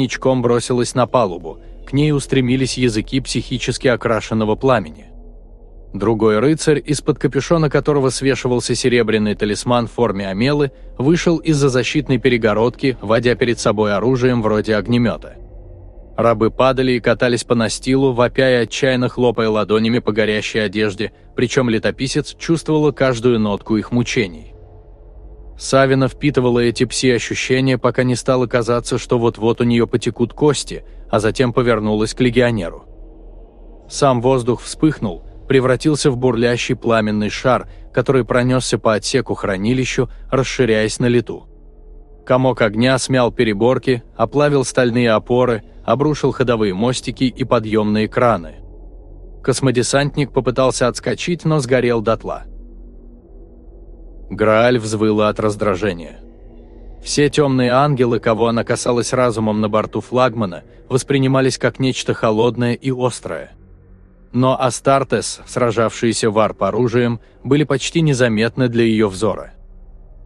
ничком бросилась на палубу, к ней устремились языки психически окрашенного пламени. Другой рыцарь, из-под капюшона которого свешивался серебряный талисман в форме омелы, вышел из-за защитной перегородки, водя перед собой оружием вроде огнемета. Рабы падали и катались по настилу, вопя и отчаянно хлопая ладонями по горящей одежде, причем летописец чувствовала каждую нотку их мучений. Савина впитывала эти пси-ощущения, пока не стало казаться, что вот-вот у нее потекут кости, а затем повернулась к легионеру. Сам воздух вспыхнул, превратился в бурлящий пламенный шар, который пронесся по отсеку хранилищу, расширяясь на лету. Комок огня смял переборки, оплавил стальные опоры, обрушил ходовые мостики и подъемные краны. Космодесантник попытался отскочить, но сгорел дотла. Грааль взвыла от раздражения. Все темные ангелы, кого она касалась разумом на борту флагмана, воспринимались как нечто холодное и острое. Но Астартес, сражавшиеся варп оружием, были почти незаметны для ее взора.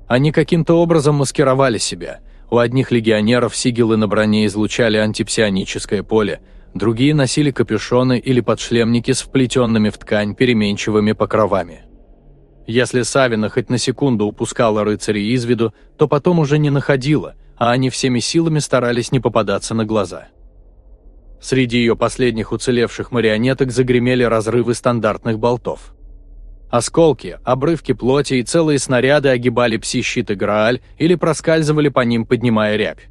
Они каким-то образом маскировали себя. У одних легионеров сигилы на броне излучали антипсионическое поле, другие носили капюшоны или подшлемники с вплетенными в ткань переменчивыми покровами. Если Савина хоть на секунду упускала рыцарей из виду, то потом уже не находила, а они всеми силами старались не попадаться на глаза. Среди ее последних уцелевших марионеток загремели разрывы стандартных болтов. Осколки, обрывки плоти и целые снаряды огибали пси-щиты Грааль или проскальзывали по ним, поднимая рябь.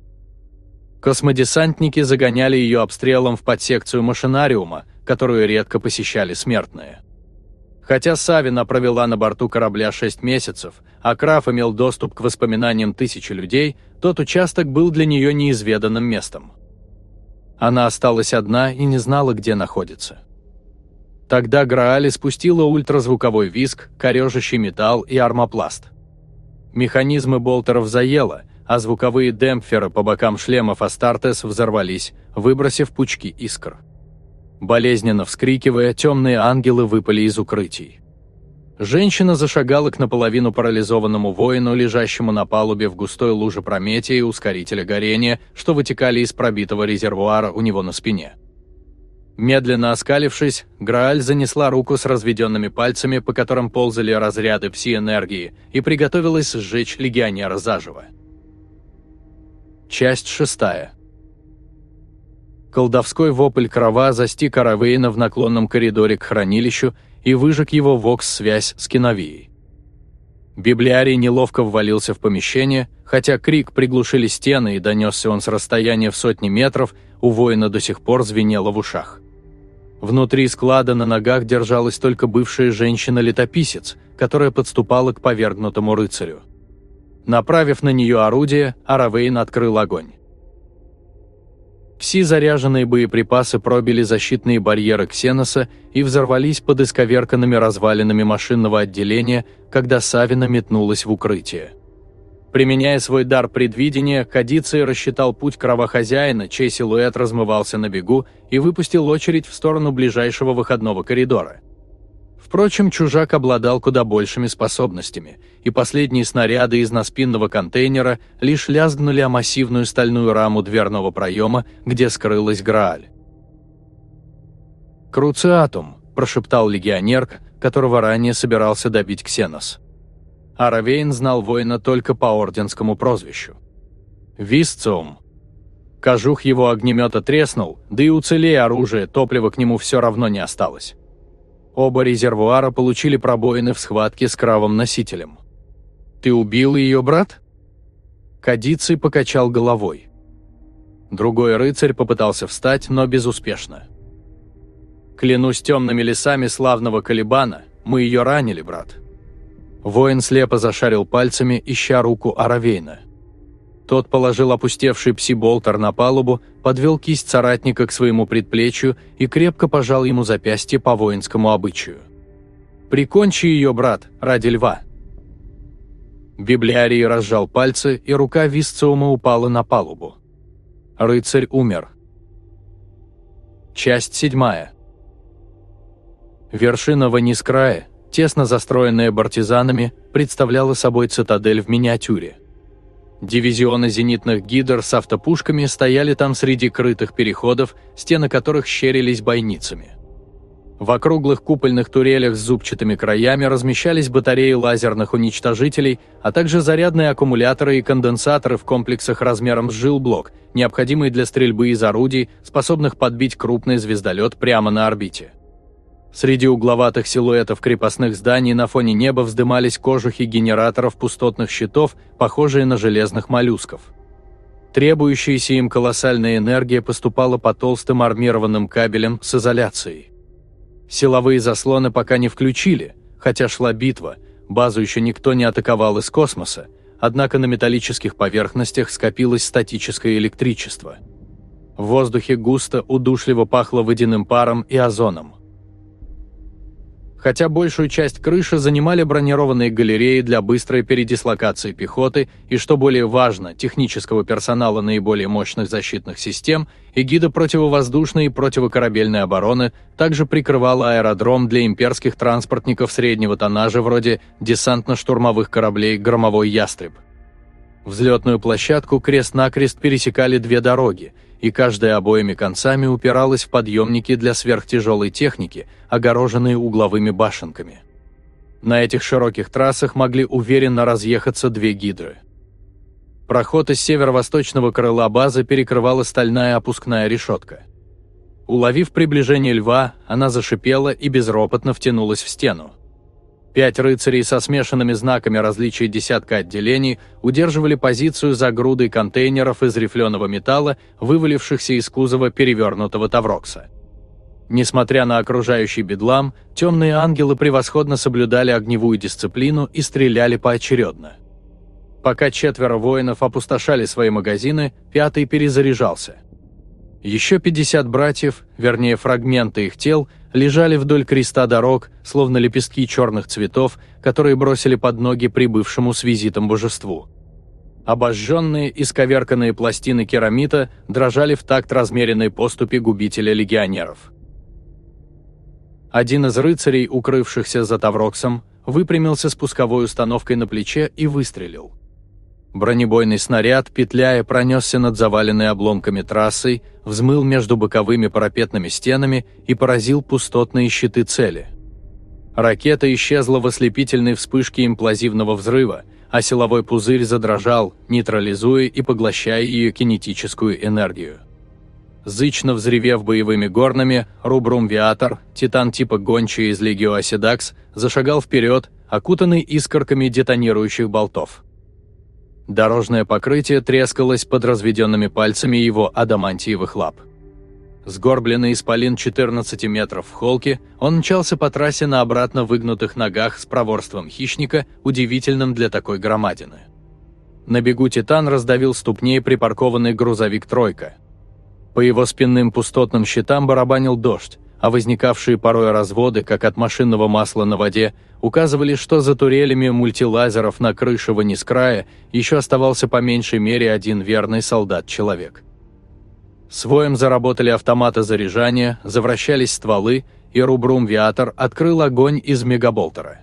Космодесантники загоняли ее обстрелом в подсекцию машинариума, которую редко посещали смертные. Хотя Савина провела на борту корабля 6 месяцев, а Краф имел доступ к воспоминаниям тысячи людей, тот участок был для нее неизведанным местом. Она осталась одна и не знала, где находится. Тогда Граали спустила ультразвуковой виск, корежащий металл и армопласт. Механизмы болтеров заело, а звуковые демпферы по бокам шлемов Астартес взорвались, выбросив пучки искр. Болезненно вскрикивая, темные ангелы выпали из укрытий. Женщина зашагала к наполовину парализованному воину, лежащему на палубе в густой луже прометия и ускорителя горения, что вытекали из пробитого резервуара у него на спине. Медленно оскалившись, Грааль занесла руку с разведенными пальцами, по которым ползали разряды пси-энергии, и приготовилась сжечь легионера заживо. Часть шестая. Колдовской вопль крова застиг Аравейна в наклонном коридоре к хранилищу и выжег его вокс-связь с киновией. Библиарий неловко ввалился в помещение, хотя крик приглушили стены и донесся он с расстояния в сотни метров, у воина до сих пор звенело в ушах. Внутри склада на ногах держалась только бывшая женщина-летописец, которая подступала к повергнутому рыцарю. Направив на нее орудие, Аравейн открыл огонь. Все заряженные боеприпасы пробили защитные барьеры Ксеноса и взорвались под исковерканными развалинами машинного отделения, когда Савина метнулась в укрытие. Применяя свой дар предвидения, Кадиций рассчитал путь кровохозяина, чей силуэт размывался на бегу, и выпустил очередь в сторону ближайшего выходного коридора. Впрочем, чужак обладал куда большими способностями, и последние снаряды из наспинного контейнера лишь лязгнули о массивную стальную раму дверного проема, где скрылась Грааль. «Круциатум», – прошептал легионер, которого ранее собирался добить Ксенос. Аравейн знал воина только по орденскому прозвищу. «Висциум». Кожух его огнемета треснул, да и уцелея оружие, топлива к нему все равно не осталось. Оба резервуара получили пробоины в схватке с кравом-носителем. «Ты убил ее, брат?» Кадиций покачал головой. Другой рыцарь попытался встать, но безуспешно. «Клянусь темными лесами славного Калибана, мы ее ранили, брат». Воин слепо зашарил пальцами, ища руку Аравейна. Тот положил опустевший пси-болтер на палубу, подвел кисть соратника к своему предплечью и крепко пожал ему запястье по воинскому обычаю. «Прикончи ее, брат, ради льва!» Библиарий разжал пальцы, и рука Висциума упала на палубу. Рыцарь умер. Часть седьмая. Вершина Ванискрая, тесно застроенная партизанами, представляла собой цитадель в миниатюре. Дивизионы зенитных гидр с автопушками стояли там среди крытых переходов, стены которых щерились бойницами. В округлых купольных турелях с зубчатыми краями размещались батареи лазерных уничтожителей, а также зарядные аккумуляторы и конденсаторы в комплексах размером с жилблок, необходимые для стрельбы из орудий, способных подбить крупный звездолет прямо на орбите. Среди угловатых силуэтов крепостных зданий на фоне неба вздымались кожухи генераторов пустотных щитов, похожие на железных моллюсков. Требующаяся им колоссальная энергия поступала по толстым армированным кабелям с изоляцией. Силовые заслоны пока не включили, хотя шла битва, базу еще никто не атаковал из космоса, однако на металлических поверхностях скопилось статическое электричество. В воздухе густо, удушливо пахло водяным паром и озоном хотя большую часть крыши занимали бронированные галереи для быстрой передислокации пехоты и, что более важно, технического персонала наиболее мощных защитных систем, эгида противовоздушной и противокорабельной обороны также прикрывала аэродром для имперских транспортников среднего тоннажа вроде десантно-штурмовых кораблей «Громовой ястреб». Взлетную площадку крест-накрест пересекали две дороги – и каждая обоими концами упиралась в подъемники для сверхтяжелой техники, огороженные угловыми башенками. На этих широких трассах могли уверенно разъехаться две гидры. Проход из северо-восточного крыла базы перекрывала стальная опускная решетка. Уловив приближение льва, она зашипела и безропотно втянулась в стену. Пять рыцарей со смешанными знаками различия десятка отделений удерживали позицию за грудой контейнеров из рифленого металла, вывалившихся из кузова перевернутого Таврокса. Несмотря на окружающий бедлам, темные ангелы превосходно соблюдали огневую дисциплину и стреляли поочередно. Пока четверо воинов опустошали свои магазины, пятый перезаряжался. Еще 50 братьев, вернее фрагменты их тел – лежали вдоль креста дорог, словно лепестки черных цветов, которые бросили под ноги прибывшему с визитом божеству. Обожженные, исковерканные пластины керамита дрожали в такт размеренной поступи губителя легионеров. Один из рыцарей, укрывшихся за Тавроксом, выпрямился с пусковой установкой на плече и выстрелил. Бронебойный снаряд, петляя, пронесся над заваленной обломками трассой, взмыл между боковыми парапетными стенами и поразил пустотные щиты цели. Ракета исчезла в ослепительной вспышке имплазивного взрыва, а силовой пузырь задрожал, нейтрализуя и поглощая ее кинетическую энергию. Зычно взревев боевыми горнами, Рубрум Виатор, титан типа гончий из Легио Оседакс, зашагал вперед, окутанный искорками детонирующих болтов. Дорожное покрытие трескалось под разведенными пальцами его адамантиевых лап. Сгорбленный исполин 14 метров в холке, он мчался по трассе на обратно выгнутых ногах с проворством хищника, удивительным для такой громадины. На бегу «Титан» раздавил ступней припаркованный грузовик «Тройка». По его спинным пустотным щитам барабанил дождь, а возникавшие порой разводы, как от машинного масла на воде, указывали, что за турелями мультилазеров на крыше Ванискрая еще оставался по меньшей мере один верный солдат-человек. Своем заработали автоматы заряжания, завращались стволы, и Рубрум-Виатор открыл огонь из мегаболтера.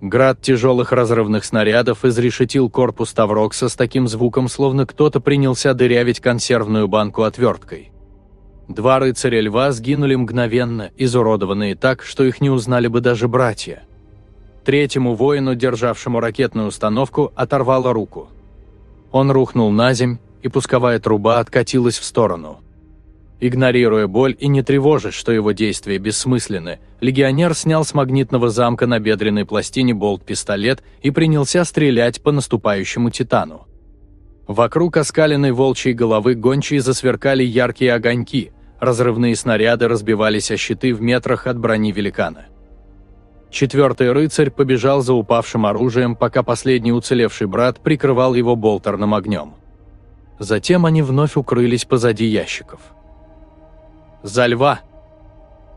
Град тяжелых разрывных снарядов изрешетил корпус Таврокса с таким звуком, словно кто-то принялся дырявить консервную банку отверткой. Два рыцаря льва сгинули мгновенно, изуродованные так, что их не узнали бы даже братья. Третьему воину, державшему ракетную установку, оторвало руку. Он рухнул на земь, и пусковая труба откатилась в сторону. Игнорируя боль и не тревожась, что его действия бессмысленны, легионер снял с магнитного замка на бедренной пластине болт-пистолет и принялся стрелять по наступающему титану. Вокруг оскаленной волчьей головы гончие засверкали яркие огоньки, разрывные снаряды разбивались о щиты в метрах от брони великана. Четвертый рыцарь побежал за упавшим оружием, пока последний уцелевший брат прикрывал его болтерным огнем. Затем они вновь укрылись позади ящиков. «За льва!»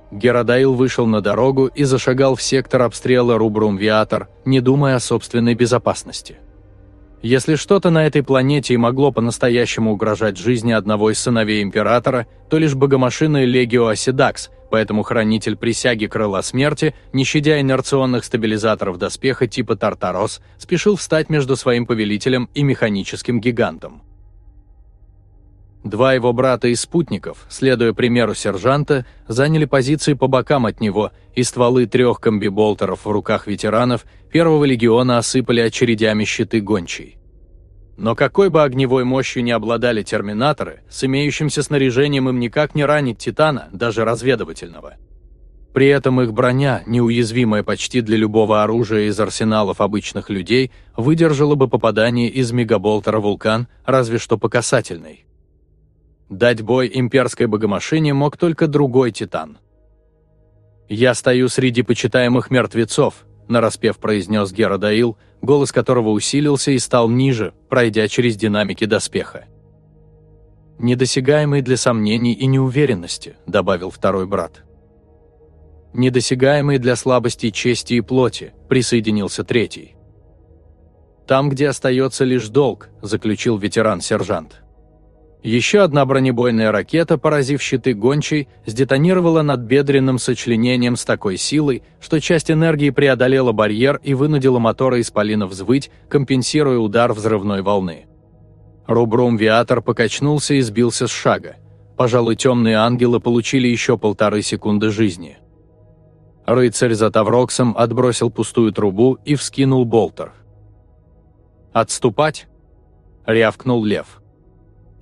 Геродаил вышел на дорогу и зашагал в сектор обстрела Рубрум-Виатор, не думая о собственной безопасности. Если что-то на этой планете и могло по-настоящему угрожать жизни одного из сыновей Императора, то лишь богомашина Легио Оседакс, поэтому хранитель присяги Крыла Смерти, не щадя инерционных стабилизаторов доспеха типа Тартарос, спешил встать между своим повелителем и механическим гигантом. Два его брата и спутников, следуя примеру сержанта, заняли позиции по бокам от него, и стволы трех комбиболтеров в руках ветеранов первого легиона осыпали очередями щиты гончей. Но какой бы огневой мощью не обладали терминаторы, с имеющимся снаряжением им никак не ранить Титана, даже разведывательного. При этом их броня, неуязвимая почти для любого оружия из арсеналов обычных людей, выдержала бы попадание из мегаболтера «Вулкан», разве что по касательной. Дать бой имперской богомашине мог только другой Титан. «Я стою среди почитаемых мертвецов», – нараспев произнес Геродаил, голос которого усилился и стал ниже, пройдя через динамики доспеха. «Недосягаемый для сомнений и неуверенности», – добавил второй брат. «Недосягаемый для слабости чести и плоти», – присоединился третий. «Там, где остается лишь долг», – заключил ветеран-сержант. Еще одна бронебойная ракета, поразив щиты гончей, сдетонировала над бедренным сочленением с такой силой, что часть энергии преодолела барьер и вынудила моторы исполина взвыть, компенсируя удар взрывной волны. Рубрум-виатор покачнулся и сбился с шага. Пожалуй, темные ангелы получили еще полторы секунды жизни. Рыцарь за Тавроксом отбросил пустую трубу и вскинул болтер. «Отступать?» – рявкнул лев.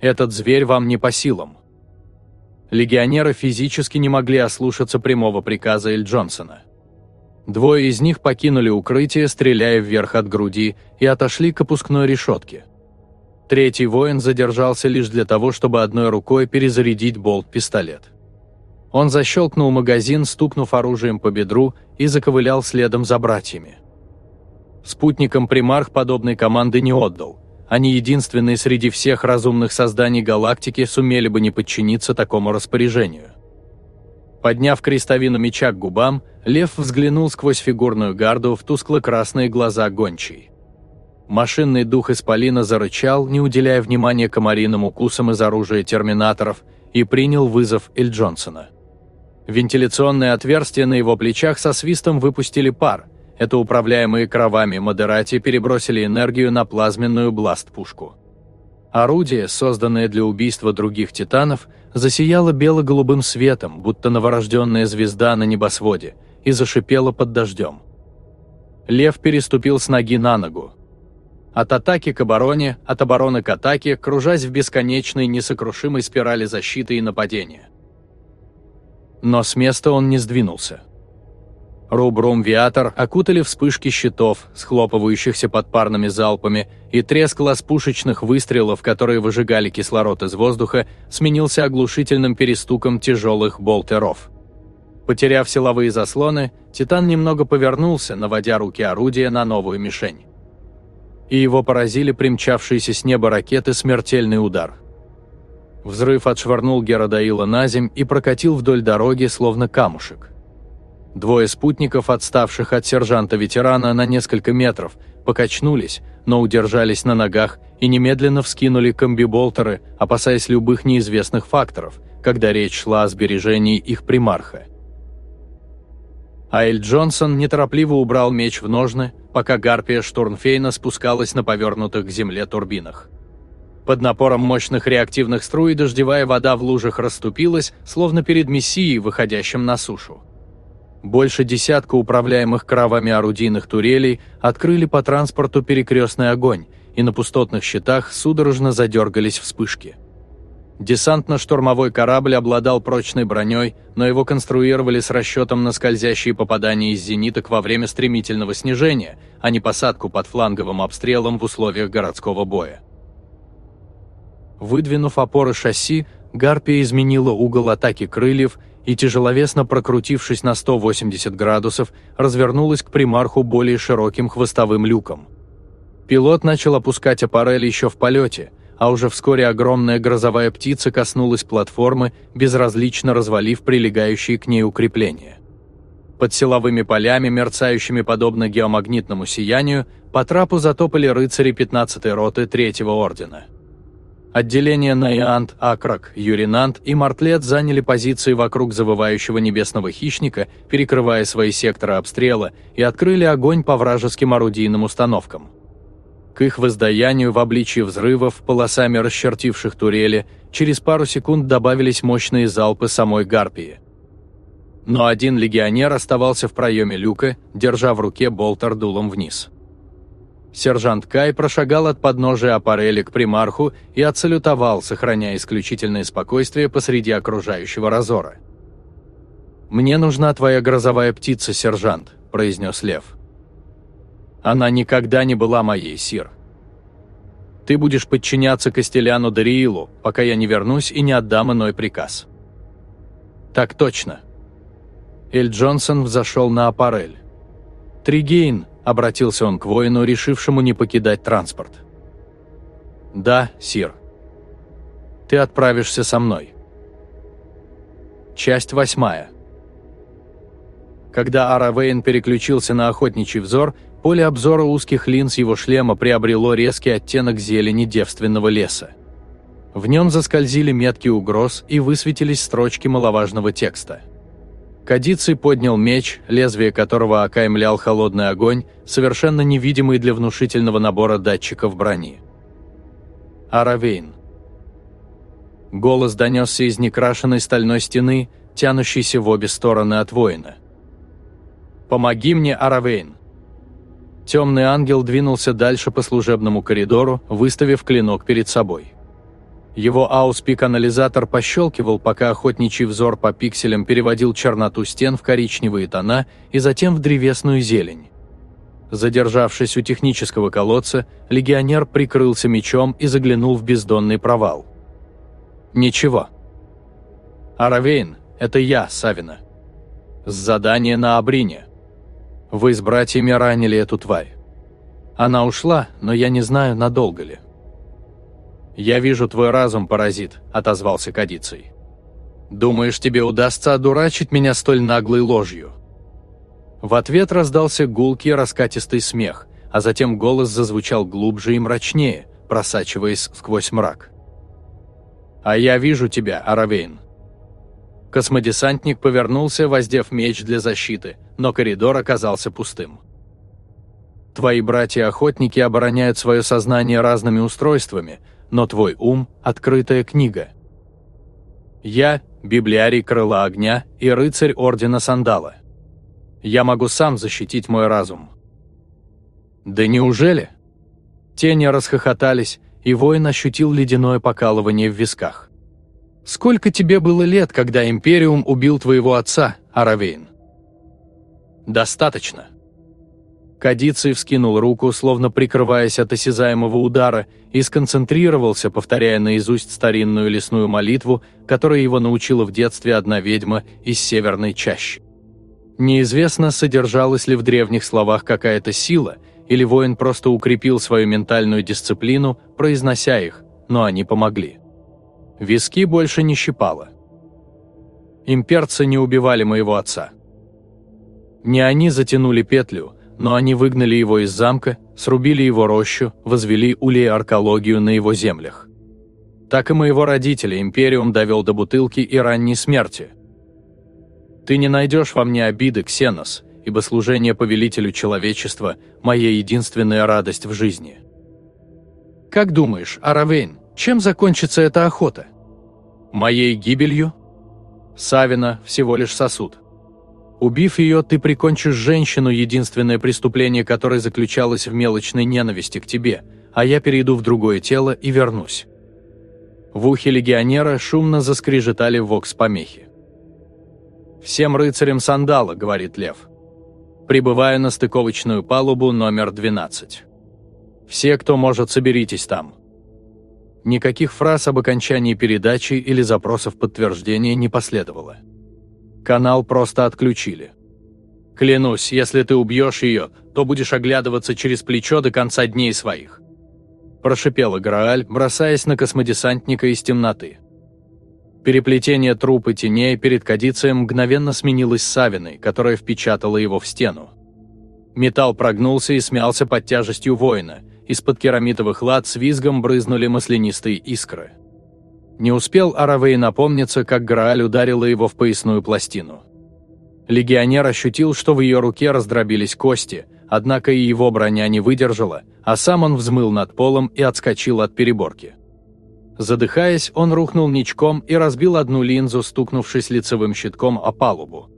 Этот зверь вам не по силам. Легионеры физически не могли ослушаться прямого приказа Эль Джонсона. Двое из них покинули укрытие, стреляя вверх от груди, и отошли к опускной решетке. Третий воин задержался лишь для того, чтобы одной рукой перезарядить болт-пистолет. Он защелкнул магазин, стукнув оружием по бедру, и заковылял следом за братьями. Спутникам примарх подобной команды не отдал – они единственные среди всех разумных созданий галактики сумели бы не подчиниться такому распоряжению. Подняв крестовину меча к губам, лев взглянул сквозь фигурную гарду в тускло-красные глаза гончей. Машинный дух Исполина зарычал, не уделяя внимания комариным укусам из оружия терминаторов, и принял вызов Эль Джонсона. Вентиляционные отверстия на его плечах со свистом выпустили пар – это управляемые кровами модерати перебросили энергию на плазменную бласт-пушку. Орудие, созданное для убийства других титанов, засияло бело-голубым светом, будто новорожденная звезда на небосводе, и зашипело под дождем. Лев переступил с ноги на ногу. От атаки к обороне, от обороны к атаке, кружась в бесконечной несокрушимой спирали защиты и нападения. Но с места он не сдвинулся. Рубрум-виатор окутали вспышки щитов, схлопывающихся под парными залпами, и треск пушечных выстрелов, которые выжигали кислород из воздуха, сменился оглушительным перестуком тяжелых болтеров. Потеряв силовые заслоны, Титан немного повернулся, наводя руки орудия на новую мишень. И его поразили примчавшиеся с неба ракеты смертельный удар. Взрыв отшвырнул Геродаила на земь и прокатил вдоль дороги, словно камушек. Двое спутников, отставших от сержанта-ветерана на несколько метров, покачнулись, но удержались на ногах и немедленно вскинули комбиболтеры, опасаясь любых неизвестных факторов, когда речь шла о сбережении их примарха. Аэль Джонсон неторопливо убрал меч в ножны, пока гарпия Штурмфейна спускалась на повернутых к земле турбинах. Под напором мощных реактивных струй дождевая вода в лужах расступилась, словно перед мессией, выходящим на сушу. Больше десятка управляемых кровами орудийных турелей открыли по транспорту перекрестный огонь, и на пустотных щитах судорожно задергались вспышки. Десантно-штурмовой корабль обладал прочной броней, но его конструировали с расчетом на скользящие попадания из зениток во время стремительного снижения, а не посадку под фланговым обстрелом в условиях городского боя. Выдвинув опоры шасси, Гарпия изменила угол атаки крыльев и, тяжеловесно прокрутившись на 180 градусов, развернулась к примарху более широким хвостовым люком. Пилот начал опускать аппарель еще в полете, а уже вскоре огромная грозовая птица коснулась платформы, безразлично развалив прилегающие к ней укрепления. Под силовыми полями, мерцающими подобно геомагнитному сиянию, по трапу затопали рыцари 15-й роты Третьего Ордена. Отделения Найант, Акрак, Юринант и Мартлет заняли позиции вокруг завывающего небесного хищника, перекрывая свои секторы обстрела, и открыли огонь по вражеским орудийным установкам. К их воздаянию в обличии взрывов, полосами расчертивших турели, через пару секунд добавились мощные залпы самой Гарпии. Но один легионер оставался в проеме люка, держа в руке болтер дулом вниз. Сержант Кай прошагал от подножия аппарели к примарху и отсалютовал, сохраняя исключительное спокойствие посреди окружающего разора. «Мне нужна твоя грозовая птица, сержант», – произнес Лев. «Она никогда не была моей, Сир. Ты будешь подчиняться Костеляну Дариилу, пока я не вернусь и не отдам иной приказ». «Так точно». Эль Джонсон взошел на аппарель. «Тригейн», обратился он к воину, решившему не покидать транспорт. «Да, Сир. Ты отправишься со мной». Часть восьмая. Когда Аравейн переключился на охотничий взор, поле обзора узких линз его шлема приобрело резкий оттенок зелени девственного леса. В нем заскользили метки угроз и высветились строчки маловажного текста – Кадиций поднял меч, лезвие которого окаймлял холодный огонь, совершенно невидимый для внушительного набора датчиков брони. Аравейн. Голос донесся из некрашенной стальной стены, тянущейся в обе стороны от воина. «Помоги мне, Аравейн!» Темный ангел двинулся дальше по служебному коридору, выставив клинок перед собой. Его ауспик-анализатор пощелкивал, пока охотничий взор по пикселям переводил черноту стен в коричневые тона и затем в древесную зелень. Задержавшись у технического колодца, легионер прикрылся мечом и заглянул в бездонный провал. «Ничего». «Аравейн, это я, Савина. С задания на Абрине. Вы с братьями ранили эту тварь. Она ушла, но я не знаю, надолго ли». «Я вижу твой разум, паразит», – отозвался Кадицей. «Думаешь, тебе удастся одурачить меня столь наглой ложью?» В ответ раздался гулкий раскатистый смех, а затем голос зазвучал глубже и мрачнее, просачиваясь сквозь мрак. «А я вижу тебя, Аравейн». Космодесантник повернулся, воздев меч для защиты, но коридор оказался пустым. «Твои братья-охотники обороняют свое сознание разными устройствами, но твой ум – открытая книга. Я – библиарий крыла огня и рыцарь ордена Сандала. Я могу сам защитить мой разум. Да неужели? Тени расхохотались, и воин ощутил ледяное покалывание в висках. «Сколько тебе было лет, когда Империум убил твоего отца, Аравейн?» «Достаточно», Кадиций вскинул руку, словно прикрываясь от осязаемого удара, и сконцентрировался, повторяя наизусть старинную лесную молитву, которой его научила в детстве одна ведьма из северной чащи. Неизвестно, содержалась ли в древних словах какая-то сила, или воин просто укрепил свою ментальную дисциплину, произнося их, но они помогли. Виски больше не щипало. Имперцы не убивали моего отца. Не они затянули петлю, но они выгнали его из замка, срубили его рощу, возвели улей-аркологию на его землях. Так и моего родителя Империум довел до бутылки и ранней смерти. Ты не найдешь во мне обиды, Ксенос, ибо служение повелителю человечества – моя единственная радость в жизни. Как думаешь, Аравейн, чем закончится эта охота? Моей гибелью? Савина – всего лишь сосуд. Убив ее, ты прикончишь женщину, единственное преступление которой заключалось в мелочной ненависти к тебе, а я перейду в другое тело и вернусь». В ухе легионера шумно заскрежетали вокс-помехи. «Всем рыцарям сандала», — говорит Лев. «Прибываю на стыковочную палубу номер 12. Все, кто может, соберитесь там». Никаких фраз об окончании передачи или запросов подтверждения не последовало. Канал просто отключили. Клянусь, если ты убьешь ее, то будешь оглядываться через плечо до конца дней своих. Прошипела Грааль, бросаясь на космодесантника из темноты. Переплетение труп и теней перед кадицием мгновенно сменилось Савиной, которая впечатала его в стену. Металл прогнулся и смялся под тяжестью воина, из-под керамитовых лад с визгом брызнули маслянистые искры. Не успел Аравей напомниться, как Грааль ударила его в поясную пластину. Легионер ощутил, что в ее руке раздробились кости, однако и его броня не выдержала, а сам он взмыл над полом и отскочил от переборки. Задыхаясь, он рухнул ничком и разбил одну линзу, стукнувшись лицевым щитком о палубу.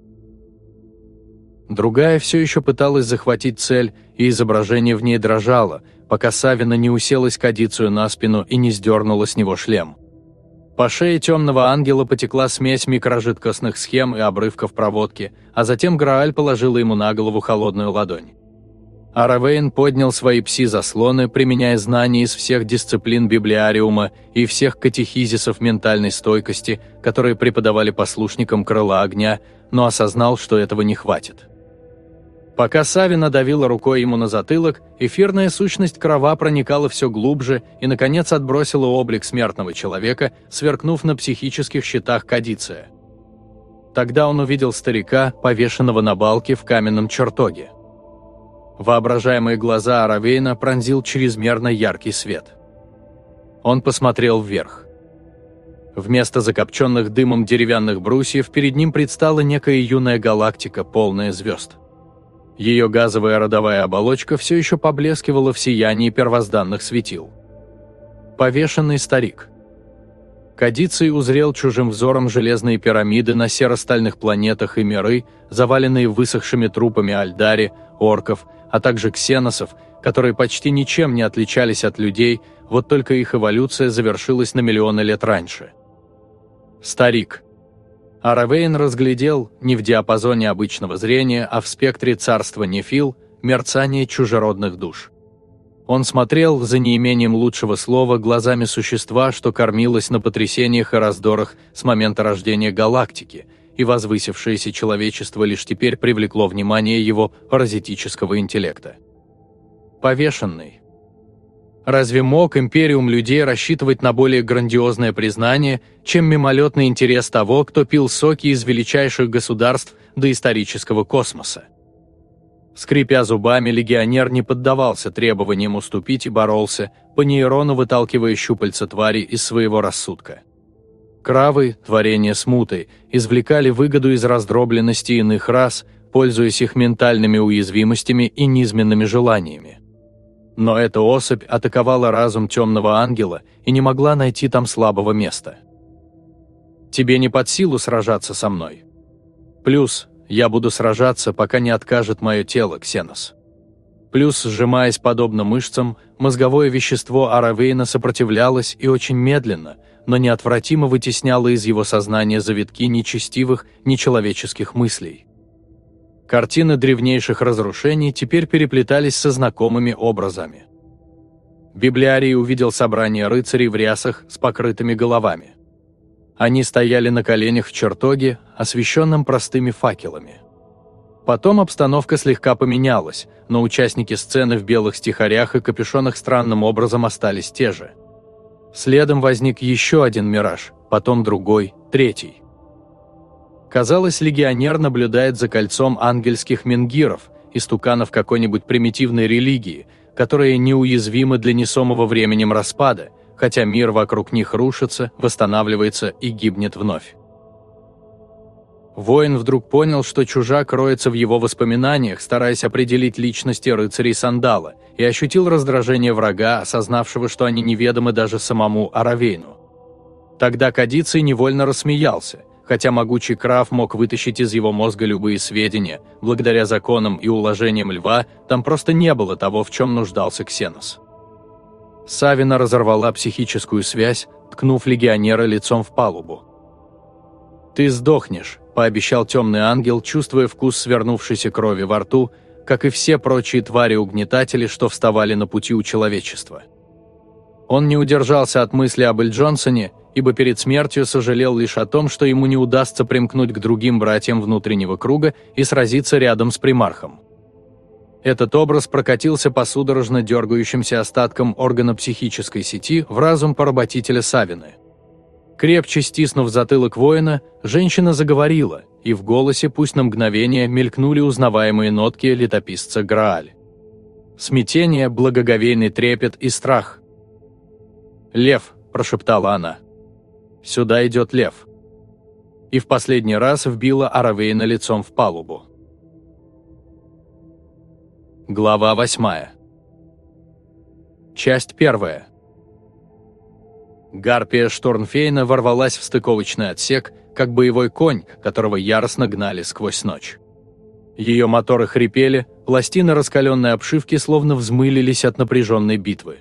Другая все еще пыталась захватить цель, и изображение в ней дрожало, пока Савина не уселась к Адицию на спину и не сдернула с него шлем. По шее темного ангела потекла смесь микрожидкостных схем и обрывков проводки, а затем Грааль положила ему на голову холодную ладонь. Аравейн поднял свои пси-заслоны, применяя знания из всех дисциплин библиариума и всех катехизисов ментальной стойкости, которые преподавали послушникам крыла огня, но осознал, что этого не хватит. Пока Савина давила рукой ему на затылок, эфирная сущность крова проникала все глубже и, наконец, отбросила облик смертного человека, сверкнув на психических щитах Кадиция. Тогда он увидел старика, повешенного на балке в каменном чертоге. Воображаемые глаза Аравейна пронзил чрезмерно яркий свет. Он посмотрел вверх. Вместо закопченных дымом деревянных брусьев перед ним предстала некая юная галактика, полная звезд. Ее газовая родовая оболочка все еще поблескивала в сиянии первозданных светил. Повешенный старик. Кадиций узрел чужим взором железные пирамиды на серо-стальных планетах и миры, заваленные высохшими трупами альдари, орков – а также ксеносов, которые почти ничем не отличались от людей, вот только их эволюция завершилась на миллионы лет раньше. Старик. Аравейн разглядел, не в диапазоне обычного зрения, а в спектре царства Нефил, мерцание чужеродных душ. Он смотрел, за неимением лучшего слова, глазами существа, что кормилось на потрясениях и раздорах с момента рождения галактики – и возвысившееся человечество лишь теперь привлекло внимание его паразитического интеллекта. Повешенный. Разве мог империум людей рассчитывать на более грандиозное признание, чем мимолетный интерес того, кто пил соки из величайших государств до исторического космоса? Скрипя зубами, легионер не поддавался требованиям уступить и боролся, по нейрону выталкивая щупальца твари из своего рассудка. Кравы, творение смуты, извлекали выгоду из раздробленности иных рас, пользуясь их ментальными уязвимостями и низменными желаниями. Но эта особь атаковала разум темного ангела и не могла найти там слабого места. «Тебе не под силу сражаться со мной. Плюс я буду сражаться, пока не откажет мое тело, Ксенос». Плюс, сжимаясь подобно мышцам, мозговое вещество Аравейна сопротивлялось и очень медленно – но неотвратимо вытесняла из его сознания завитки нечестивых, нечеловеческих мыслей. Картины древнейших разрушений теперь переплетались со знакомыми образами. Библиарий увидел собрание рыцарей в рясах с покрытыми головами. Они стояли на коленях в чертоге, освещенном простыми факелами. Потом обстановка слегка поменялась, но участники сцены в белых стихарях и капюшонах странным образом остались те же – Следом возник еще один мираж, потом другой, третий. Казалось, легионер наблюдает за кольцом ангельских менгиров, истуканов какой-нибудь примитивной религии, которые неуязвимы для несомого временем распада, хотя мир вокруг них рушится, восстанавливается и гибнет вновь. Воин вдруг понял, что чужак роется в его воспоминаниях, стараясь определить личности рыцарей Сандала, и ощутил раздражение врага, осознавшего, что они неведомы даже самому Аравейну. Тогда Кадиций невольно рассмеялся, хотя могучий Крав мог вытащить из его мозга любые сведения, благодаря законам и уложениям льва, там просто не было того, в чем нуждался Ксенос. Савина разорвала психическую связь, ткнув легионера лицом в палубу. «Ты сдохнешь», пообещал темный ангел, чувствуя вкус свернувшейся крови во рту, как и все прочие твари-угнетатели, что вставали на пути у человечества. Он не удержался от мысли об Эль Джонсоне, ибо перед смертью сожалел лишь о том, что ему не удастся примкнуть к другим братьям внутреннего круга и сразиться рядом с примархом. Этот образ прокатился по судорожно дергающимся остаткам органа психической сети в разум поработителя Савины – Крепче стиснув затылок воина, женщина заговорила, и в голосе пусть на мгновение мелькнули узнаваемые нотки летописца Грааль. Смятение, благоговейный трепет и страх. «Лев», – прошептала она. «Сюда идет лев». И в последний раз вбила Аравейна лицом в палубу. Глава восьмая. Часть первая. Гарпия Шторнфейна ворвалась в стыковочный отсек, как боевой конь, которого яростно гнали сквозь ночь. Ее моторы хрипели, пластины раскаленной обшивки словно взмылились от напряженной битвы.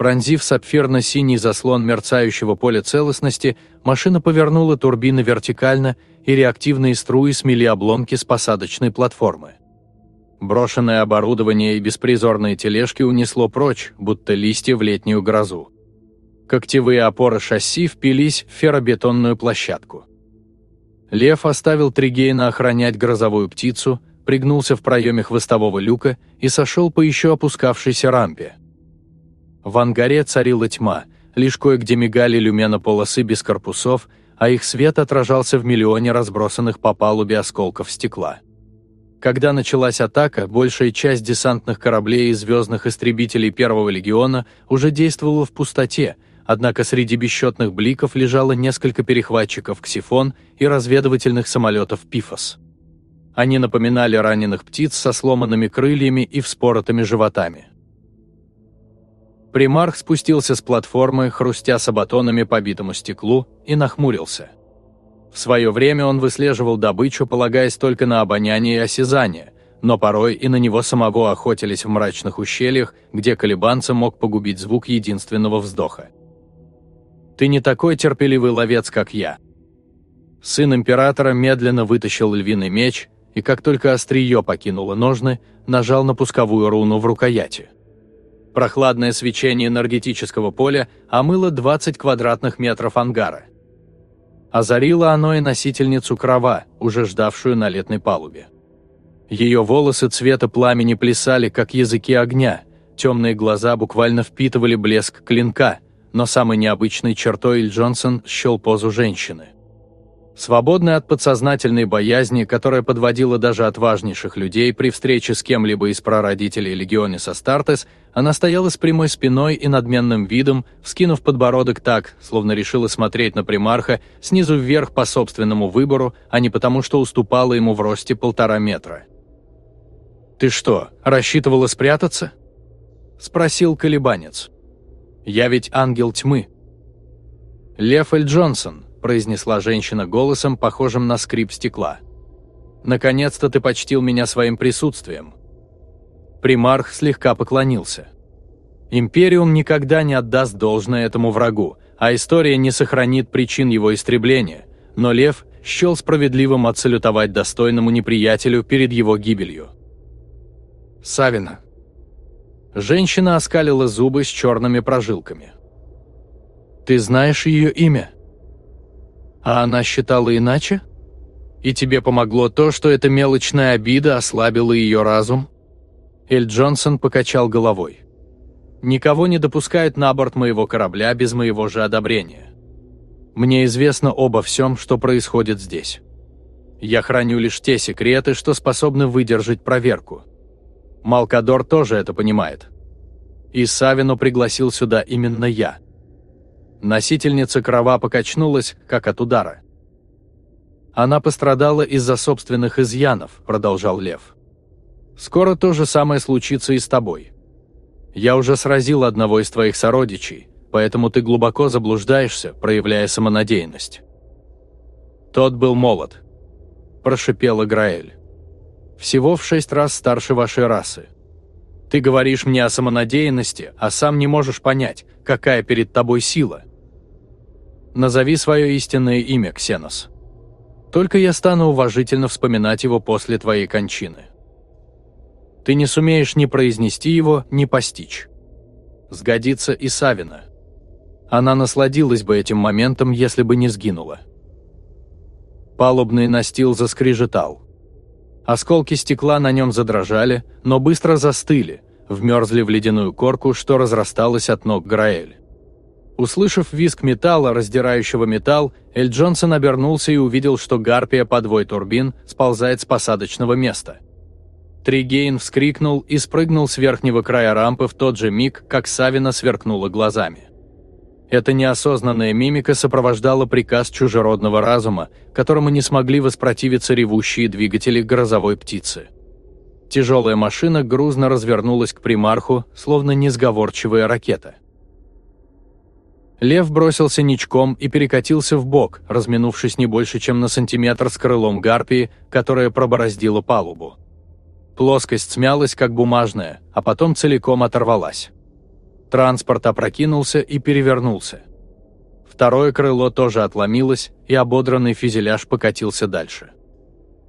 Пронзив сапфирно-синий заслон мерцающего поля целостности, машина повернула турбины вертикально, и реактивные струи смели обломки с посадочной платформы. Брошенное оборудование и беспризорные тележки унесло прочь, будто листья в летнюю грозу. Когтевые опоры шасси впились в ферробетонную площадку. Лев оставил Тригейна охранять грозовую птицу, пригнулся в проеме хвостового люка и сошел по еще опускавшейся рампе. В ангаре царила тьма, лишь кое-где мигали люмена-полосы без корпусов, а их свет отражался в миллионе разбросанных по палубе осколков стекла. Когда началась атака, большая часть десантных кораблей и звездных истребителей Первого легиона уже действовала в пустоте – однако среди бесчетных бликов лежало несколько перехватчиков «Ксифон» и разведывательных самолетов «Пифос». Они напоминали раненых птиц со сломанными крыльями и вспоротыми животами. Примарх спустился с платформы, хрустя сабатонами по битому стеклу, и нахмурился. В свое время он выслеживал добычу, полагаясь только на обоняние и осязание, но порой и на него самого охотились в мрачных ущельях, где колебанца мог погубить звук единственного вздоха. Ты не такой терпеливый ловец, как я». Сын императора медленно вытащил львиный меч и, как только острие покинуло ножны, нажал на пусковую руну в рукояти. Прохладное свечение энергетического поля омыло 20 квадратных метров ангара. Озарило оно и носительницу крова, уже ждавшую на летной палубе. Ее волосы цвета пламени плясали, как языки огня, темные глаза буквально впитывали блеск клинка – но самой необычной чертой Джонсон счел позу женщины. Свободная от подсознательной боязни, которая подводила даже отважнейших людей при встрече с кем-либо из прародителей Легиониса Стартес, она стояла с прямой спиной и надменным видом, вскинув подбородок так, словно решила смотреть на примарха снизу вверх по собственному выбору, а не потому, что уступала ему в росте полтора метра. «Ты что, рассчитывала спрятаться?» – спросил колебанец. Я ведь ангел тьмы». «Лев Эль Джонсон», – произнесла женщина голосом, похожим на скрип стекла. «Наконец-то ты почтил меня своим присутствием». Примарх слегка поклонился. «Империум никогда не отдаст должное этому врагу, а история не сохранит причин его истребления, но Лев счел справедливым отсалютовать достойному неприятелю перед его гибелью». Савина. Женщина оскалила зубы с черными прожилками. «Ты знаешь ее имя?» «А она считала иначе? И тебе помогло то, что эта мелочная обида ослабила ее разум?» Эль Джонсон покачал головой. «Никого не допускают на борт моего корабля без моего же одобрения. Мне известно обо всем, что происходит здесь. Я храню лишь те секреты, что способны выдержать проверку. Малкадор тоже это понимает. И Савину пригласил сюда именно я. Носительница крова покачнулась, как от удара. «Она пострадала из-за собственных изъянов», – продолжал Лев. «Скоро то же самое случится и с тобой. Я уже сразил одного из твоих сородичей, поэтому ты глубоко заблуждаешься, проявляя самонадеянность». «Тот был молод», – прошипела Граэль всего в шесть раз старше вашей расы. Ты говоришь мне о самонадеянности, а сам не можешь понять, какая перед тобой сила. Назови свое истинное имя, Ксенос. Только я стану уважительно вспоминать его после твоей кончины. Ты не сумеешь ни произнести его, ни постичь. Сгодится и Савина. Она насладилась бы этим моментом, если бы не сгинула. Палубный настил заскрежетал. Осколки стекла на нем задрожали, но быстро застыли, вмерзли в ледяную корку, что разрасталась от ног Граэль. Услышав визг металла, раздирающего металл, Эль Джонсон обернулся и увидел, что гарпия подвой турбин сползает с посадочного места. Тригейн вскрикнул и спрыгнул с верхнего края рампы в тот же миг, как Савина сверкнула глазами. Эта неосознанная мимика сопровождала приказ чужеродного разума, которому не смогли воспротивиться ревущие двигатели грозовой птицы. Тяжелая машина грузно развернулась к примарху, словно несговорчивая ракета. Лев бросился ничком и перекатился в бок, разминувшись не больше, чем на сантиметр с крылом гарпии, которая пробороздила палубу. Плоскость смялась, как бумажная, а потом целиком оторвалась. Транспорт опрокинулся и перевернулся. Второе крыло тоже отломилось, и ободранный фюзеляж покатился дальше.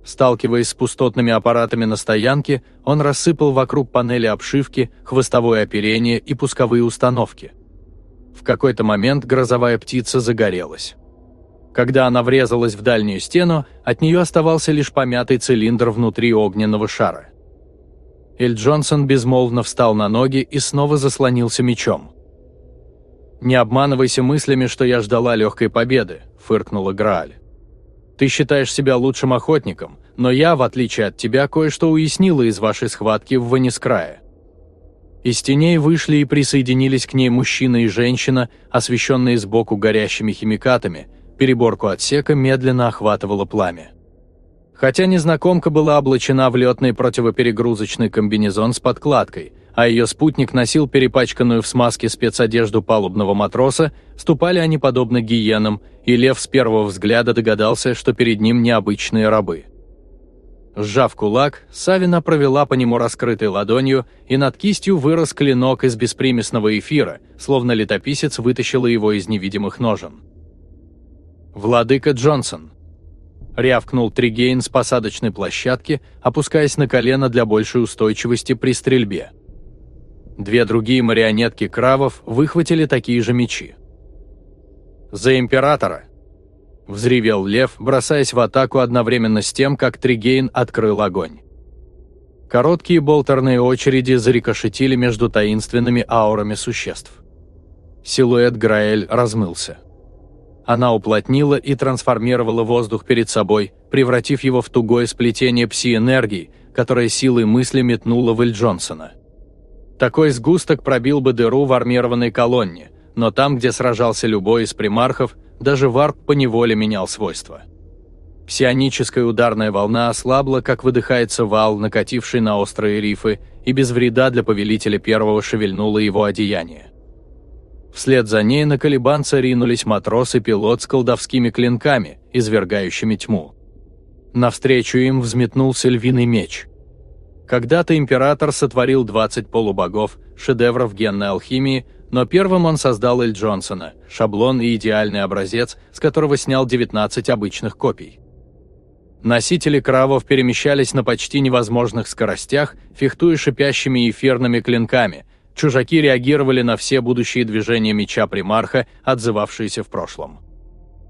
Сталкиваясь с пустотными аппаратами на стоянке, он рассыпал вокруг панели обшивки, хвостовое оперение и пусковые установки. В какой-то момент грозовая птица загорелась. Когда она врезалась в дальнюю стену, от нее оставался лишь помятый цилиндр внутри огненного шара. Эль Джонсон безмолвно встал на ноги и снова заслонился мечом. «Не обманывайся мыслями, что я ждала легкой победы», – фыркнула Грааль. Ты считаешь себя лучшим охотником, но я, в отличие от тебя, кое-что уяснила из вашей схватки в Ванискрае». Из теней вышли и присоединились к ней мужчина и женщина, освещенные сбоку горящими химикатами, переборку отсека медленно охватывало пламя. Хотя незнакомка была облачена в летный противоперегрузочный комбинезон с подкладкой, а ее спутник носил перепачканную в смазке спецодежду палубного матроса, ступали они подобно гиенам, и Лев с первого взгляда догадался, что перед ним необычные рабы. Сжав кулак, Савина провела по нему раскрытой ладонью, и над кистью вырос клинок из беспримесного эфира, словно летописец вытащила его из невидимых ножен. «Владыка Джонсон», — рявкнул Тригейн с посадочной площадки, опускаясь на колено для большей устойчивости при стрельбе. Две другие марионетки кравов выхватили такие же мечи. «За императора!» – взревел лев, бросаясь в атаку одновременно с тем, как Тригейн открыл огонь. Короткие болтерные очереди зарикошетили между таинственными аурами существ. Силуэт Граэль размылся. Она уплотнила и трансформировала воздух перед собой, превратив его в тугое сплетение пси-энергии, которое силой мысли метнуло в Эль Джонсона. Такой сгусток пробил бы дыру в армированной колонне, но там, где сражался любой из примархов, даже варп поневоле менял свойства. Псионическая ударная волна ослабла, как выдыхается вал, накативший на острые рифы, и без вреда для повелителя первого шевельнуло его одеяние. Вслед за ней на колебанца ринулись матрос и пилот с колдовскими клинками, извергающими тьму. Навстречу им взметнулся львиный меч. Когда-то император сотворил 20 полубогов, шедевров генной алхимии, но первым он создал Эль Джонсона, шаблон и идеальный образец, с которого снял 19 обычных копий. Носители кравов перемещались на почти невозможных скоростях, фехтуя шипящими эфирными клинками. Чужаки реагировали на все будущие движения меча примарха, отзывавшиеся в прошлом.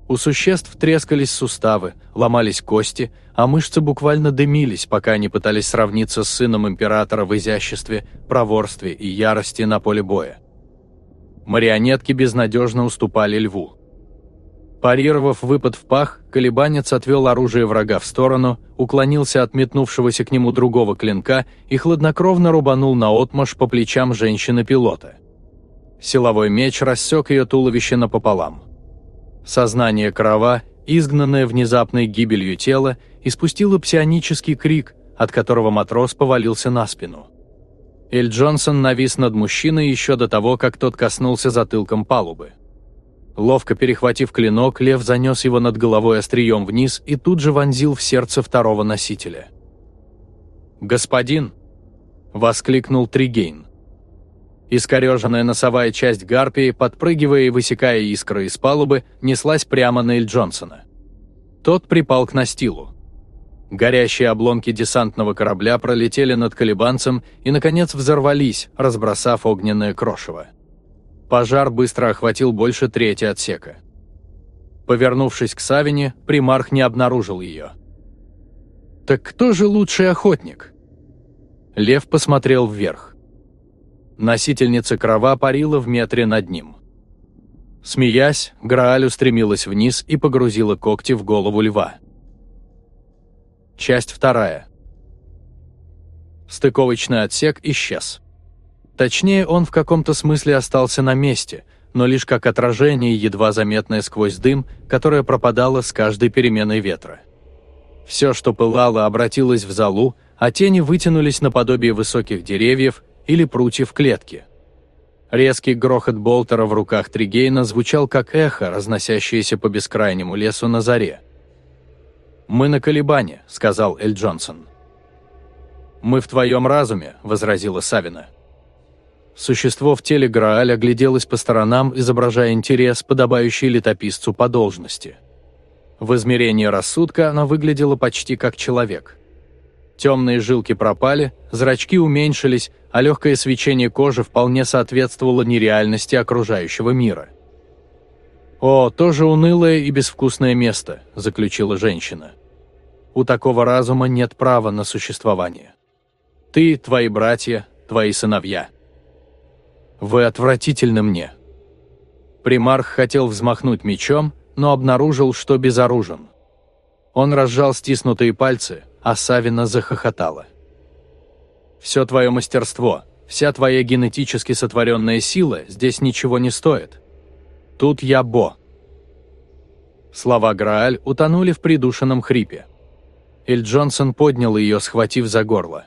У существ трескались суставы, ломались кости, а мышцы буквально дымились, пока они пытались сравниться с сыном императора в изяществе, проворстве и ярости на поле боя. Марионетки безнадежно уступали льву. Парировав выпад в пах, колебанец отвел оружие врага в сторону, уклонился от метнувшегося к нему другого клинка и хладнокровно рубанул наотмашь по плечам женщины-пилота. Силовой меч рассек ее туловище напополам. Сознание крова, изгнанное внезапной гибелью тела, испустило псионический крик, от которого матрос повалился на спину. Эль Джонсон навис над мужчиной еще до того, как тот коснулся затылком палубы. Ловко перехватив клинок, лев занес его над головой острием вниз и тут же вонзил в сердце второго носителя. «Господин!» – воскликнул Тригейн. Искореженная носовая часть гарпии, подпрыгивая и высекая искры из палубы, неслась прямо на Эль Джонсона. Тот припал к настилу. Горящие обломки десантного корабля пролетели над колебанцем и, наконец, взорвались, разбросав огненное крошево. Пожар быстро охватил больше трети отсека. Повернувшись к Савине, примарх не обнаружил ее. «Так кто же лучший охотник?» Лев посмотрел вверх. Носительница крова парила в метре над ним. Смеясь, Грааль устремилась вниз и погрузила когти в голову льва. Часть вторая. Стыковочный отсек исчез. Точнее, он в каком-то смысле остался на месте, но лишь как отражение, едва заметное сквозь дым, которое пропадало с каждой переменой ветра. Все, что пылало, обратилось в залу, а тени вытянулись наподобие высоких деревьев или прутьев клетки. Резкий грохот болтера в руках Тригейна звучал как эхо, разносящееся по бескрайнему лесу на заре. «Мы на колебане», — сказал Эль Джонсон. «Мы в твоем разуме», — возразила Савина. Существо в теле Грааля гляделось по сторонам, изображая интерес, подобающий летописцу по должности. В измерении рассудка она выглядела почти как человек. Темные жилки пропали, зрачки уменьшились, а легкое свечение кожи вполне соответствовало нереальности окружающего мира. «О, тоже унылое и безвкусное место», – заключила женщина. «У такого разума нет права на существование. Ты, твои братья, твои сыновья». Вы отвратительны мне». Примарх хотел взмахнуть мечом, но обнаружил, что безоружен. Он разжал стиснутые пальцы, а Савина захохотала. «Все твое мастерство, вся твоя генетически сотворенная сила здесь ничего не стоит. Тут я Бо». Слова Грааль утонули в придушенном хрипе. Эль Джонсон поднял ее, схватив за горло.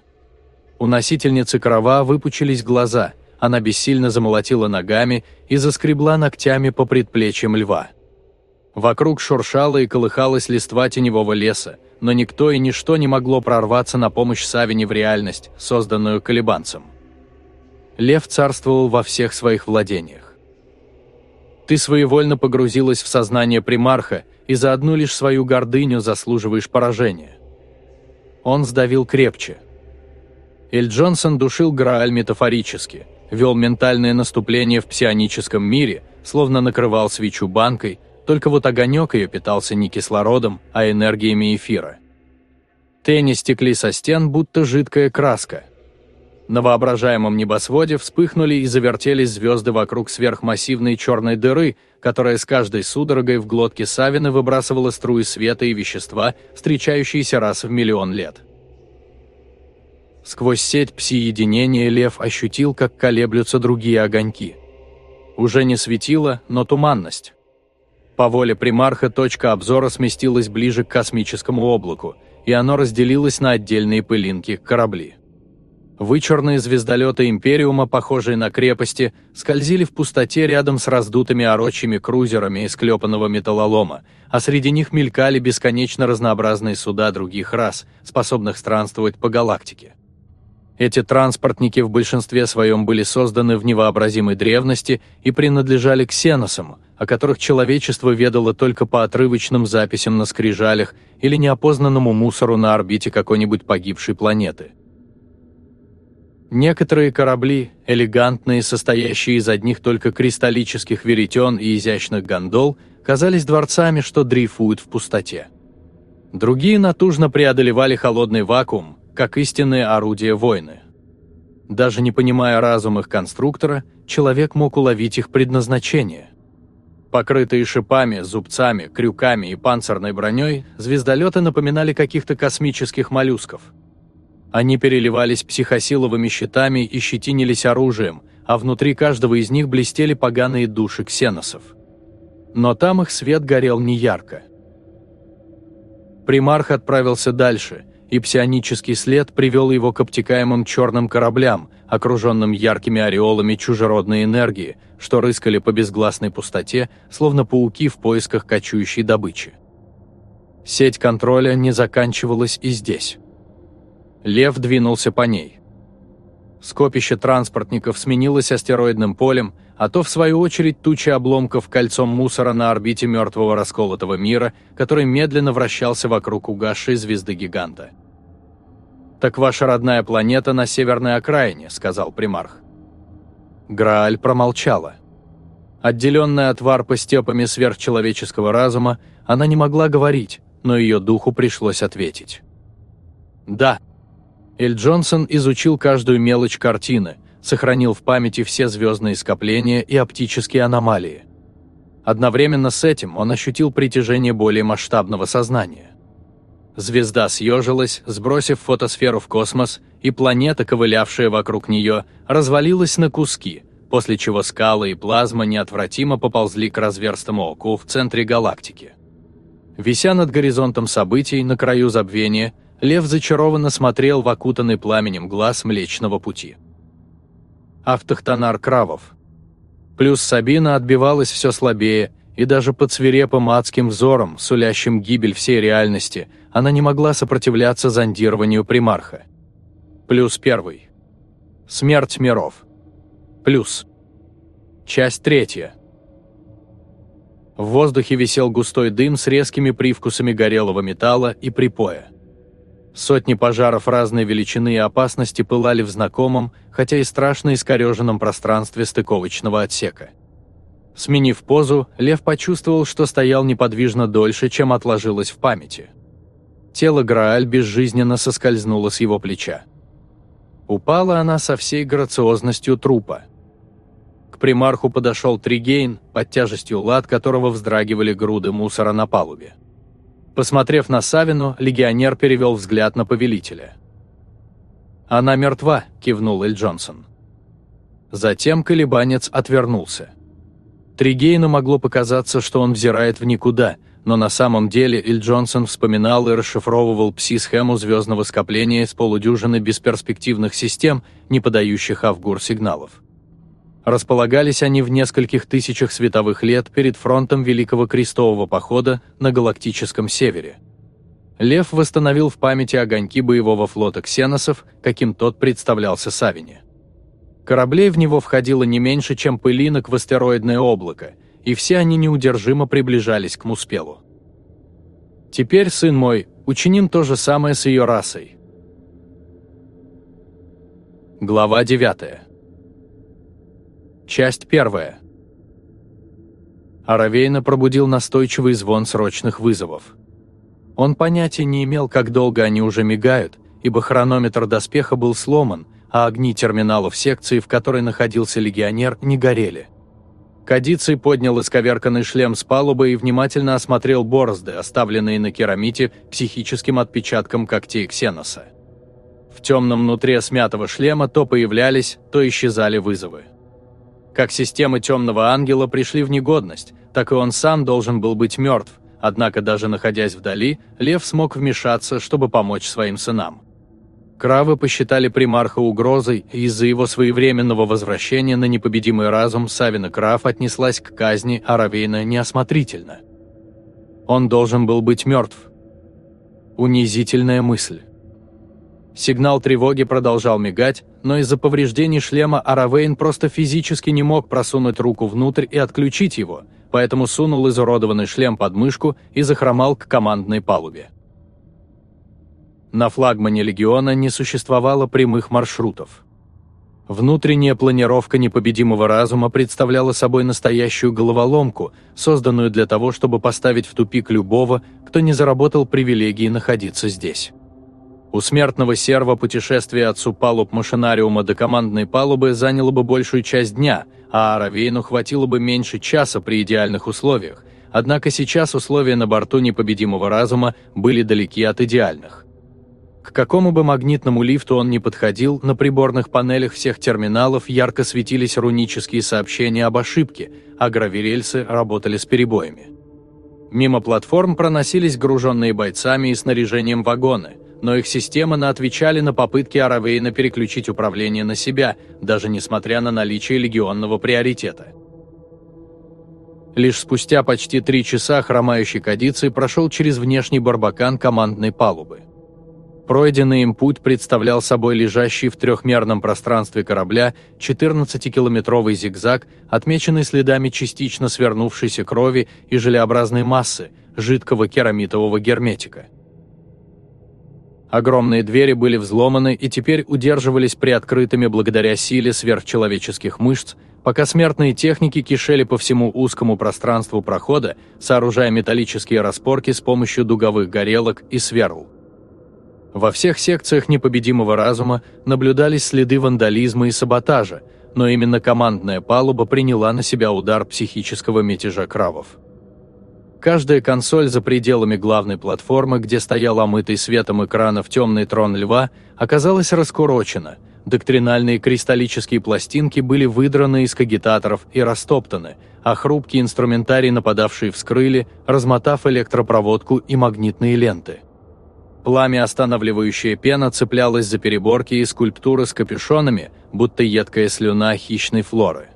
У носительницы крова выпучились глаза – она бессильно замолотила ногами и заскребла ногтями по предплечьям льва. Вокруг шуршала и колыхалась листва теневого леса, но никто и ничто не могло прорваться на помощь Савине в реальность, созданную колебанцем. Лев царствовал во всех своих владениях. Ты своевольно погрузилась в сознание примарха и за одну лишь свою гордыню заслуживаешь поражения. Он сдавил крепче. Эль Джонсон душил Грааль метафорически – вел ментальное наступление в псионическом мире, словно накрывал свечу банкой, только вот огонек ее питался не кислородом, а энергиями эфира. Тени стекли со стен, будто жидкая краска. На воображаемом небосводе вспыхнули и завертелись звезды вокруг сверхмассивной черной дыры, которая с каждой судорогой в глотке Савины выбрасывала струи света и вещества, встречающиеся раз в миллион лет. Сквозь сеть пси-единения лев ощутил, как колеблются другие огоньки. Уже не светило, но туманность. По воле примарха точка обзора сместилась ближе к космическому облаку, и оно разделилось на отдельные пылинки корабли. Вычурные звездолеты Империума, похожие на крепости, скользили в пустоте рядом с раздутыми орочьими крузерами из клепанного металлолома, а среди них мелькали бесконечно разнообразные суда других рас, способных странствовать по галактике. Эти транспортники в большинстве своем были созданы в невообразимой древности и принадлежали ксеносам, о которых человечество ведало только по отрывочным записям на скрижалях или неопознанному мусору на орбите какой-нибудь погибшей планеты. Некоторые корабли, элегантные, состоящие из одних только кристаллических веретен и изящных гондол, казались дворцами, что дрейфуют в пустоте. Другие натужно преодолевали холодный вакуум, как истинные орудия войны. Даже не понимая разум их конструктора, человек мог уловить их предназначение. Покрытые шипами, зубцами, крюками и панцирной броней, звездолеты напоминали каких-то космических моллюсков. Они переливались психосиловыми щитами и щетинились оружием, а внутри каждого из них блестели поганые души ксеносов. Но там их свет горел неярко. Примарх отправился дальше – и псионический след привел его к обтекаемым черным кораблям, окруженным яркими ореолами чужеродной энергии, что рыскали по безгласной пустоте, словно пауки в поисках кочующей добычи. Сеть контроля не заканчивалась и здесь. Лев двинулся по ней. Скопище транспортников сменилось астероидным полем, а то, в свою очередь, туча обломков кольцом мусора на орбите мертвого расколотого мира, который медленно вращался вокруг угасшей звезды-гиганта. «Так ваша родная планета на северной окраине», — сказал примарх. Грааль промолчала. Отделенная от варпа степами сверхчеловеческого разума, она не могла говорить, но ее духу пришлось ответить. «Да». Эль Джонсон изучил каждую мелочь картины, сохранил в памяти все звездные скопления и оптические аномалии. Одновременно с этим он ощутил притяжение более масштабного сознания. Звезда съежилась, сбросив фотосферу в космос, и планета, ковылявшая вокруг нее, развалилась на куски, после чего скалы и плазма неотвратимо поползли к разверстому оку в центре галактики. Вися над горизонтом событий на краю забвения, Лев зачарованно смотрел в окутанный пламенем глаз Млечного Пути. Автохтонар Кравов. Плюс Сабина отбивалась все слабее, и даже под свирепым адским взором, сулящим гибель всей реальности, она не могла сопротивляться зондированию примарха. Плюс первый. Смерть миров. Плюс. Часть третья. В воздухе висел густой дым с резкими привкусами горелого металла и припоя. Сотни пожаров разной величины и опасности пылали в знакомом, хотя и страшно искореженном пространстве стыковочного отсека. Сменив позу, Лев почувствовал, что стоял неподвижно дольше, чем отложилось в памяти. Тело Грааль безжизненно соскользнуло с его плеча. Упала она со всей грациозностью трупа. К примарху подошел Тригейн, под тяжестью лад которого вздрагивали груды мусора на палубе. Посмотрев на Савину, легионер перевел взгляд на повелителя. «Она мертва», – кивнул Эль Джонсон. Затем колебанец отвернулся. Тригейну могло показаться, что он взирает в никуда, но на самом деле Эль Джонсон вспоминал и расшифровывал пси-схему звездного скопления с полудюжины бесперспективных систем, не подающих Авгур сигналов. Располагались они в нескольких тысячах световых лет перед фронтом Великого Крестового Похода на Галактическом Севере. Лев восстановил в памяти огоньки боевого флота ксеносов, каким тот представлялся Савине. Кораблей в него входило не меньше, чем пылинок в астероидное облако, и все они неудержимо приближались к Муспелу. Теперь, сын мой, учиним то же самое с ее расой. Глава девятая. Часть первая. Аравейна пробудил настойчивый звон срочных вызовов. Он понятия не имел, как долго они уже мигают, ибо хронометр доспеха был сломан, а огни терминалов секции, в которой находился легионер, не горели. Кадиций поднял исковерканный шлем с палубы и внимательно осмотрел борозды, оставленные на керамите психическим отпечатком когтей Ксеноса. В темном нутре смятого шлема то появлялись, то исчезали вызовы. Как системы темного ангела пришли в негодность, так и он сам должен был быть мертв, однако даже находясь вдали, лев смог вмешаться, чтобы помочь своим сынам. Кравы посчитали примарха угрозой, и из-за его своевременного возвращения на непобедимый разум Савина Крав отнеслась к казни Аравейна неосмотрительно. Он должен был быть мертв. Унизительная мысль. Сигнал тревоги продолжал мигать, но из-за повреждений шлема Аравейн просто физически не мог просунуть руку внутрь и отключить его, поэтому сунул изуродованный шлем под мышку и захромал к командной палубе. На флагмане легиона не существовало прямых маршрутов. Внутренняя планировка непобедимого разума представляла собой настоящую головоломку, созданную для того, чтобы поставить в тупик любого, кто не заработал привилегии находиться здесь. У смертного серва путешествие от супалуб машинариума до командной палубы заняло бы большую часть дня, а Аравейну хватило бы меньше часа при идеальных условиях, однако сейчас условия на борту непобедимого разума были далеки от идеальных. К какому бы магнитному лифту он ни подходил, на приборных панелях всех терминалов ярко светились рунические сообщения об ошибке, а гравирельсы работали с перебоями. Мимо платформ проносились груженные бойцами и снаряжением вагоны – но их системы отвечали на попытки Аравейна переключить управление на себя, даже несмотря на наличие легионного приоритета. Лишь спустя почти три часа хромающий Кадицей прошел через внешний барбакан командной палубы. Пройденный им путь представлял собой лежащий в трехмерном пространстве корабля 14-километровый зигзаг, отмеченный следами частично свернувшейся крови и желеобразной массы, жидкого керамитового герметика. Огромные двери были взломаны и теперь удерживались приоткрытыми благодаря силе сверхчеловеческих мышц, пока смертные техники кишели по всему узкому пространству прохода, сооружая металлические распорки с помощью дуговых горелок и сверл. Во всех секциях непобедимого разума наблюдались следы вандализма и саботажа, но именно командная палуба приняла на себя удар психического мятежа кравов. Каждая консоль за пределами главной платформы, где стоял омытый светом экранов темный трон льва, оказалась раскурочена. Доктринальные кристаллические пластинки были выдраны из кагитаторов и растоптаны, а хрупкий инструментарий нападавшие вскрыли, размотав электропроводку и магнитные ленты. Пламя останавливающая пена цеплялась за переборки и скульптуры с капюшонами, будто едкая слюна хищной флоры.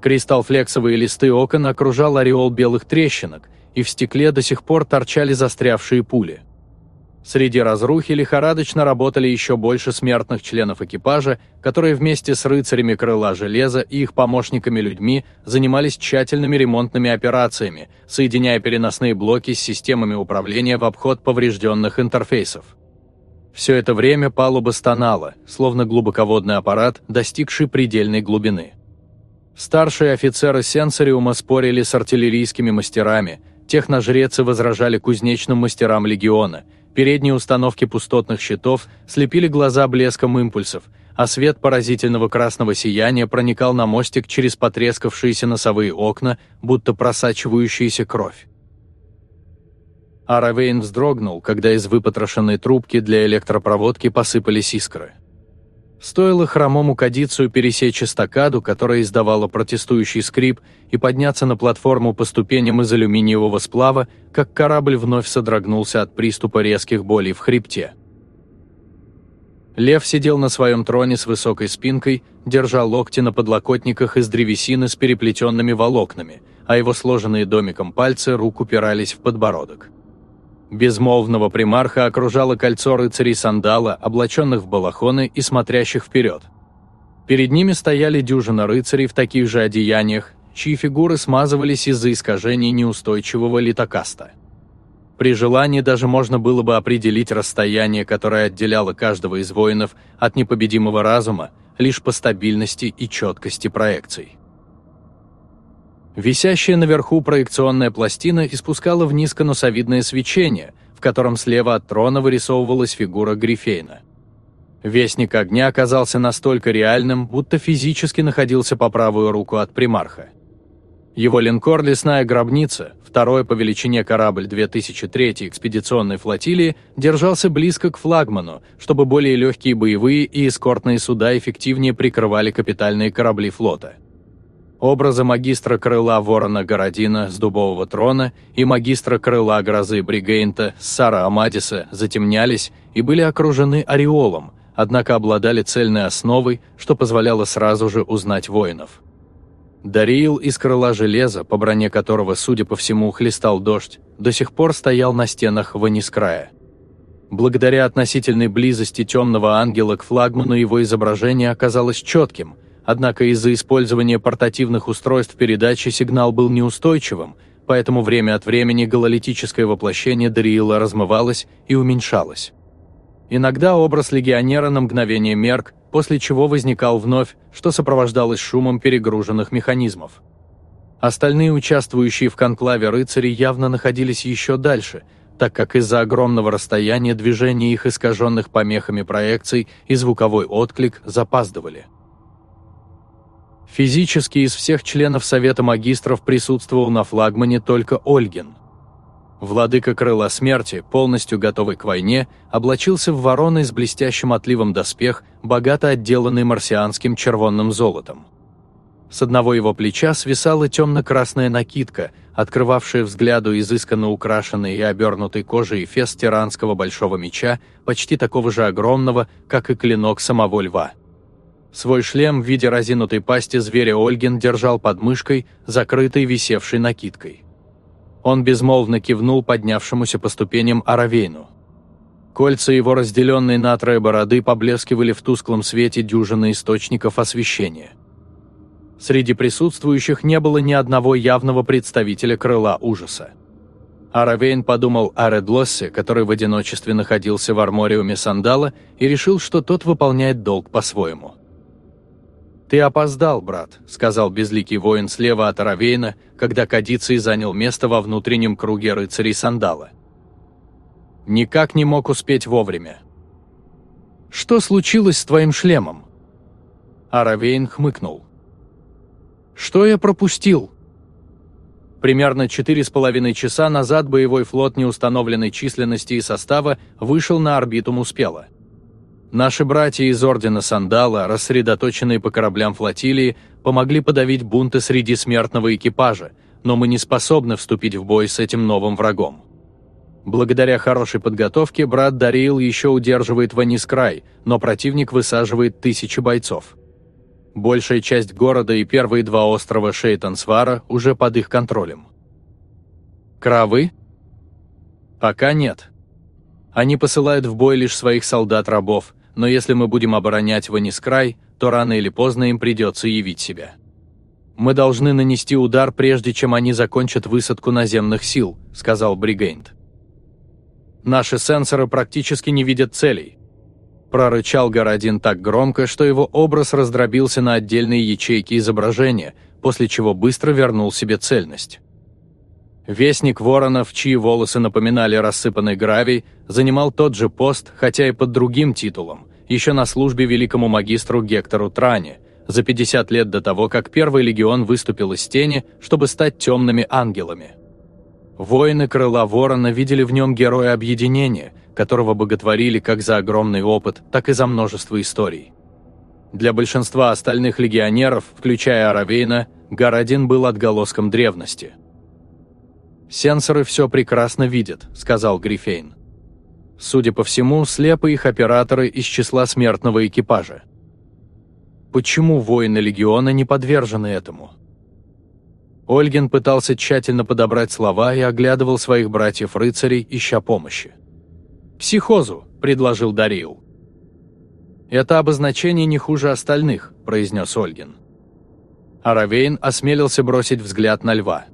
Кристаллфлексовые листы окон окружал ореол белых трещинок, и в стекле до сих пор торчали застрявшие пули. Среди разрухи лихорадочно работали еще больше смертных членов экипажа, которые вместе с рыцарями крыла железа и их помощниками-людьми занимались тщательными ремонтными операциями, соединяя переносные блоки с системами управления в обход поврежденных интерфейсов. Все это время палуба стонала, словно глубоководный аппарат, достигший предельной глубины. Старшие офицеры сенсориума спорили с артиллерийскими мастерами, техножрецы возражали кузнечным мастерам легиона, передние установки пустотных щитов слепили глаза блеском импульсов, а свет поразительного красного сияния проникал на мостик через потрескавшиеся носовые окна, будто просачивающаяся кровь. Аравейн вздрогнул, когда из выпотрошенной трубки для электропроводки посыпались искры. Стоило хромому кадицию пересечь эстакаду, которая издавала протестующий скрип, и подняться на платформу по ступеням из алюминиевого сплава, как корабль вновь содрогнулся от приступа резких болей в хребте. Лев сидел на своем троне с высокой спинкой, держа локти на подлокотниках из древесины с переплетенными волокнами, а его сложенные домиком пальцы рук упирались в подбородок. Безмолвного примарха окружало кольцо рыцарей сандала, облаченных в балахоны и смотрящих вперед. Перед ними стояли дюжина рыцарей в таких же одеяниях, чьи фигуры смазывались из-за искажений неустойчивого литокаста. При желании даже можно было бы определить расстояние, которое отделяло каждого из воинов от непобедимого разума, лишь по стабильности и четкости проекций. Висящая наверху проекционная пластина испускала вниз конусовидное свечение, в котором слева от трона вырисовывалась фигура Грифейна. Вестник огня оказался настолько реальным, будто физически находился по правую руку от примарха. Его линкор «Лесная гробница», второй по величине корабль 2003 экспедиционной флотилии, держался близко к флагману, чтобы более легкие боевые и эскортные суда эффективнее прикрывали капитальные корабли флота. Образы магистра крыла Ворона Городина с дубового трона и магистра крыла грозы Бригейнта Сара Амадиса затемнялись и были окружены ореолом, однако обладали цельной основой, что позволяло сразу же узнать воинов. Дариил из крыла железа, по броне которого, судя по всему, хлестал дождь, до сих пор стоял на стенах Ванискрая. Благодаря относительной близости темного ангела к флагману его изображение оказалось четким – Однако из-за использования портативных устройств передачи сигнал был неустойчивым, поэтому время от времени гололитическое воплощение Дариила размывалось и уменьшалось. Иногда образ легионера на мгновение мерк, после чего возникал вновь, что сопровождалось шумом перегруженных механизмов. Остальные участвующие в конклаве рыцари явно находились еще дальше, так как из-за огромного расстояния движения их искаженных помехами проекций и звуковой отклик запаздывали. Физически из всех членов Совета Магистров присутствовал на флагмане только Ольгин. Владыка Крыла Смерти, полностью готовый к войне, облачился в вороны с блестящим отливом доспех, богато отделанный марсианским червонным золотом. С одного его плеча свисала темно-красная накидка, открывавшая взгляду изысканно украшенный и обернутый кожей фес тиранского большого меча, почти такого же огромного, как и клинок самого льва. Свой шлем в виде разинутой пасти зверя Ольгин держал под мышкой, закрытой висевшей накидкой. Он безмолвно кивнул поднявшемуся по ступеням Аравейну. Кольца его разделенной на трое бороды поблескивали в тусклом свете дюжины источников освещения. Среди присутствующих не было ни одного явного представителя крыла ужаса. Аравейн подумал о Редлоссе, который в одиночестве находился в армориуме Сандала, и решил, что тот выполняет долг по-своему. «Ты опоздал, брат», — сказал безликий воин слева от Аравейна, когда Кадиций занял место во внутреннем круге рыцарей Сандала. «Никак не мог успеть вовремя». «Что случилось с твоим шлемом?» Аравейн хмыкнул. «Что я пропустил?» Примерно четыре с половиной часа назад боевой флот неустановленной численности и состава вышел на орбиту Муспела. Наши братья из Ордена Сандала, рассредоточенные по кораблям флотилии, помогли подавить бунты среди смертного экипажа, но мы не способны вступить в бой с этим новым врагом. Благодаря хорошей подготовке брат Дарил еще удерживает Ванискрай, но противник высаживает тысячи бойцов. Большая часть города и первые два острова Шейтансвара уже под их контролем. Кравы? Пока нет. Они посылают в бой лишь своих солдат-рабов, но если мы будем оборонять Ванискрай, то рано или поздно им придется явить себя. «Мы должны нанести удар, прежде чем они закончат высадку наземных сил», – сказал Бригейнт. «Наши сенсоры практически не видят целей. Прорычал Городин так громко, что его образ раздробился на отдельные ячейки изображения, после чего быстро вернул себе цельность. Вестник Воронов, чьи волосы напоминали рассыпанный гравий, занимал тот же пост, хотя и под другим титулом, еще на службе великому магистру Гектору Тране, за 50 лет до того, как Первый легион выступил из тени, чтобы стать темными ангелами. Воины Крыла Ворона видели в нем героя объединения, которого боготворили как за огромный опыт, так и за множество историй. Для большинства остальных легионеров, включая Аравейна, Городин был отголоском древности. «Сенсоры все прекрасно видят», — сказал Грифейн. Судя по всему, слепы их операторы из числа смертного экипажа. Почему воины Легиона не подвержены этому? Ольгин пытался тщательно подобрать слова и оглядывал своих братьев-рыцарей, ища помощи. «Психозу», – предложил Дарил. «Это обозначение не хуже остальных», – произнес Ольгин. Аравейн осмелился бросить взгляд на льва.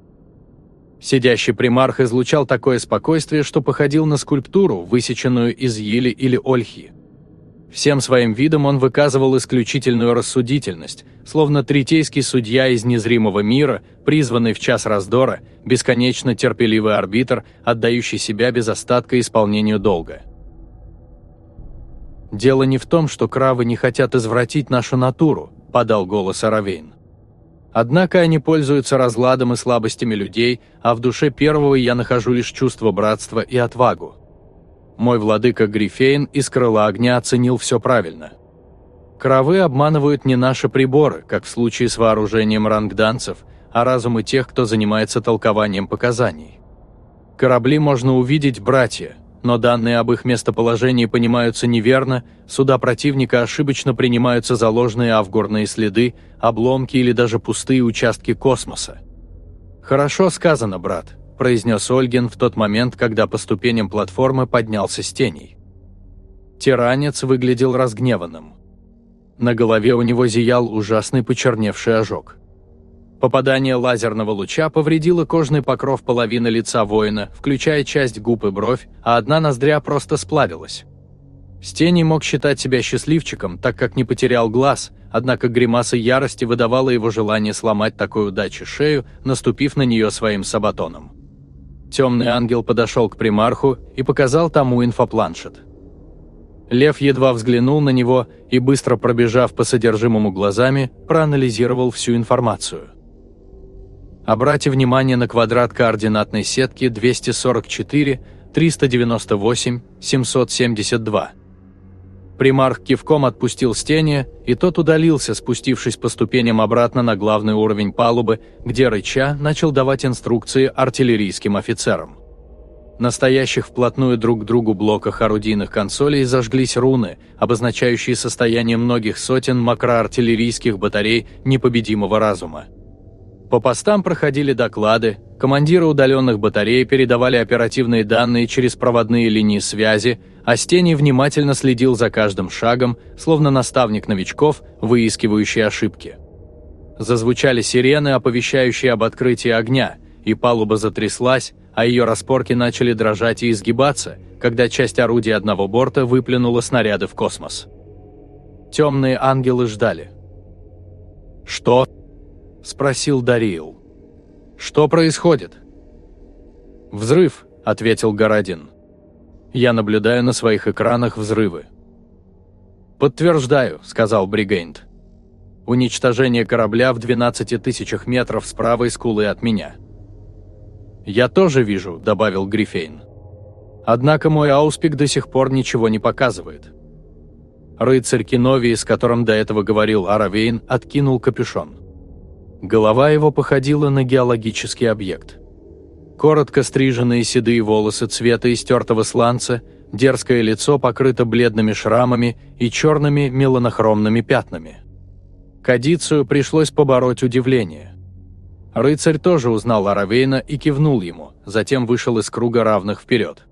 Сидящий примарх излучал такое спокойствие, что походил на скульптуру, высеченную из ели или ольхи. Всем своим видом он выказывал исключительную рассудительность, словно третейский судья из незримого мира, призванный в час раздора, бесконечно терпеливый арбитр, отдающий себя без остатка исполнению долга. «Дело не в том, что кравы не хотят извратить нашу натуру», – подал голос Аравейн. «Однако они пользуются разладом и слабостями людей, а в душе первого я нахожу лишь чувство братства и отвагу. Мой владыка Грифейн из крыла огня оценил все правильно. Кровы обманывают не наши приборы, как в случае с вооружением рангданцев, а разумы тех, кто занимается толкованием показаний. Корабли можно увидеть, братья, но данные об их местоположении понимаются неверно, суда противника ошибочно принимаются за ложные авгурные следы, обломки или даже пустые участки космоса. Хорошо сказано, брат произнес Ольгин в тот момент, когда по ступеням платформы поднялся с теней. Тиранец выглядел разгневанным. На голове у него зиял ужасный почерневший ожог. Попадание лазерного луча повредило кожный покров половины лица воина, включая часть губ и бровь, а одна ноздря просто сплавилась. Стений мог считать себя счастливчиком, так как не потерял глаз, однако гримаса ярости выдавала его желание сломать такой удачи шею, наступив на нее своим сабатоном. Темный ангел подошел к примарху и показал тому инфопланшет. Лев едва взглянул на него и, быстро пробежав по содержимому глазами, проанализировал всю информацию. Обратите внимание на квадрат координатной сетки 244 398 772. Примарх кивком отпустил стене, и тот удалился, спустившись по ступеням обратно на главный уровень палубы, где рыча начал давать инструкции артиллерийским офицерам. Настоящих вплотную друг к другу блоках орудийных консолей зажглись руны, обозначающие состояние многих сотен макроартиллерийских батарей непобедимого разума. По постам проходили доклады, командиры удаленных батарей передавали оперативные данные через проводные линии связи, а Стений внимательно следил за каждым шагом, словно наставник новичков, выискивающий ошибки. Зазвучали сирены, оповещающие об открытии огня, и палуба затряслась, а ее распорки начали дрожать и изгибаться, когда часть орудия одного борта выплюнула снаряды в космос. Темные ангелы ждали. «Что?» Спросил Дариил. «Что происходит?» «Взрыв», — ответил Городин. «Я наблюдаю на своих экранах взрывы». «Подтверждаю», — сказал Бригейнт. «Уничтожение корабля в 12 тысячах метров с правой скулы от меня». «Я тоже вижу», – добавил Грифейн. «Однако мой ауспик до сих пор ничего не показывает». Рыцарь Киновии, с которым до этого говорил Аравейн, откинул капюшон. Голова его походила на геологический объект. Коротко стриженные седые волосы цвета истертого сланца, дерзкое лицо покрыто бледными шрамами и черными меланохромными пятнами. Кадицию пришлось побороть удивление. Рыцарь тоже узнал Аравейна и кивнул ему, затем вышел из круга равных вперед.